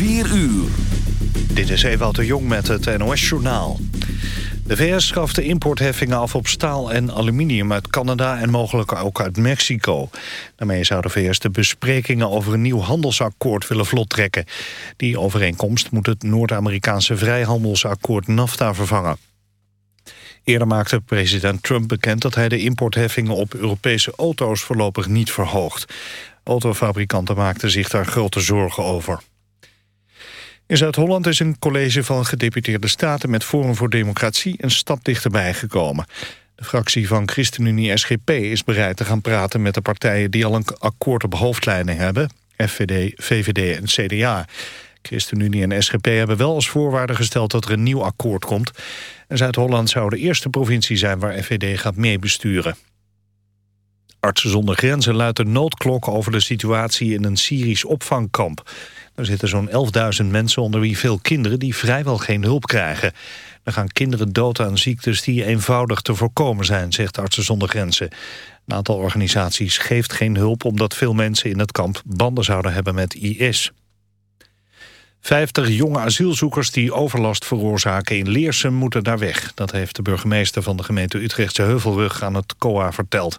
4 uur. Dit is Ewout de Jong met het NOS-journaal. De VS schaft de importheffingen af op staal en aluminium uit Canada... en mogelijk ook uit Mexico. Daarmee zou de VS de besprekingen over een nieuw handelsakkoord willen vlottrekken. Die overeenkomst moet het Noord-Amerikaanse vrijhandelsakkoord NAFTA vervangen. Eerder maakte president Trump bekend dat hij de importheffingen op Europese auto's voorlopig niet verhoogt. Autofabrikanten maakten zich daar grote zorgen over. In Zuid-Holland is een college van gedeputeerde staten met Forum voor Democratie een stap dichterbij gekomen. De fractie van ChristenUnie-SGP is bereid te gaan praten met de partijen die al een akkoord op hoofdlijnen hebben, FVD, VVD en CDA. ChristenUnie en SGP hebben wel als voorwaarde gesteld dat er een nieuw akkoord komt. En Zuid-Holland zou de eerste provincie zijn waar FVD gaat meebesturen. Artsen zonder grenzen luidt de noodklok over de situatie in een Syrisch opvangkamp. Er zitten zo'n 11.000 mensen onder wie veel kinderen die vrijwel geen hulp krijgen. Er gaan kinderen dood aan ziektes die eenvoudig te voorkomen zijn, zegt Artsen zonder Grenzen. Een aantal organisaties geeft geen hulp omdat veel mensen in het kamp banden zouden hebben met IS. Vijftig jonge asielzoekers die overlast veroorzaken in Leersum moeten daar weg. Dat heeft de burgemeester van de gemeente Utrechtse Heuvelrug aan het COA verteld.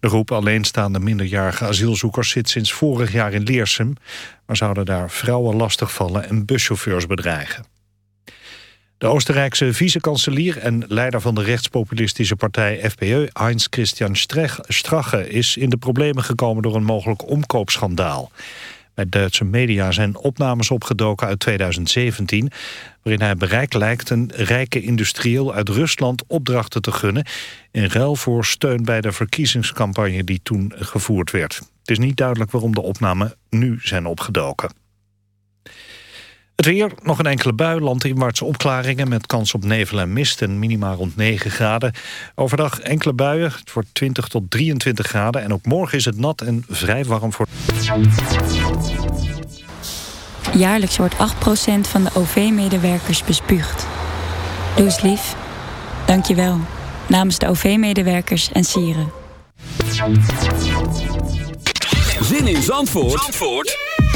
De groep alleenstaande minderjarige asielzoekers zit sinds vorig jaar in Leersum... maar zouden daar vrouwen lastigvallen en buschauffeurs bedreigen. De Oostenrijkse vice-kanselier en leider van de rechtspopulistische partij FPÖ... Heinz Christian Strache is in de problemen gekomen door een mogelijk omkoopschandaal. Bij Duitse media zijn opnames opgedoken uit 2017... waarin hij bereik lijkt een rijke industrieel uit Rusland opdrachten te gunnen... in ruil voor steun bij de verkiezingscampagne die toen gevoerd werd. Het is niet duidelijk waarom de opnamen nu zijn opgedoken. Het weer, nog een enkele bui, landinwaartse opklaringen... met kans op nevel en mist en minima rond 9 graden. Overdag enkele buien, het wordt 20 tot 23 graden... en ook morgen is het nat en vrij warm voor... Jaarlijks wordt 8% van de OV-medewerkers bespuugd. Doe eens lief. Dank je wel. Namens de OV-medewerkers en sieren. Zin in Zandvoort, Zandvoort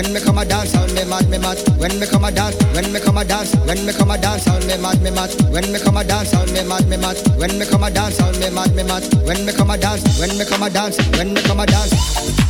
When me come a dance, all me mad, me mad. When me come a dance, when me come a dance, when me come a dance, all me mad, me mad. When me come a dance, all me mad, me mad. When me come a dance, all me mad, me mad. When me come a dance, when me come a dance, when me come a dance.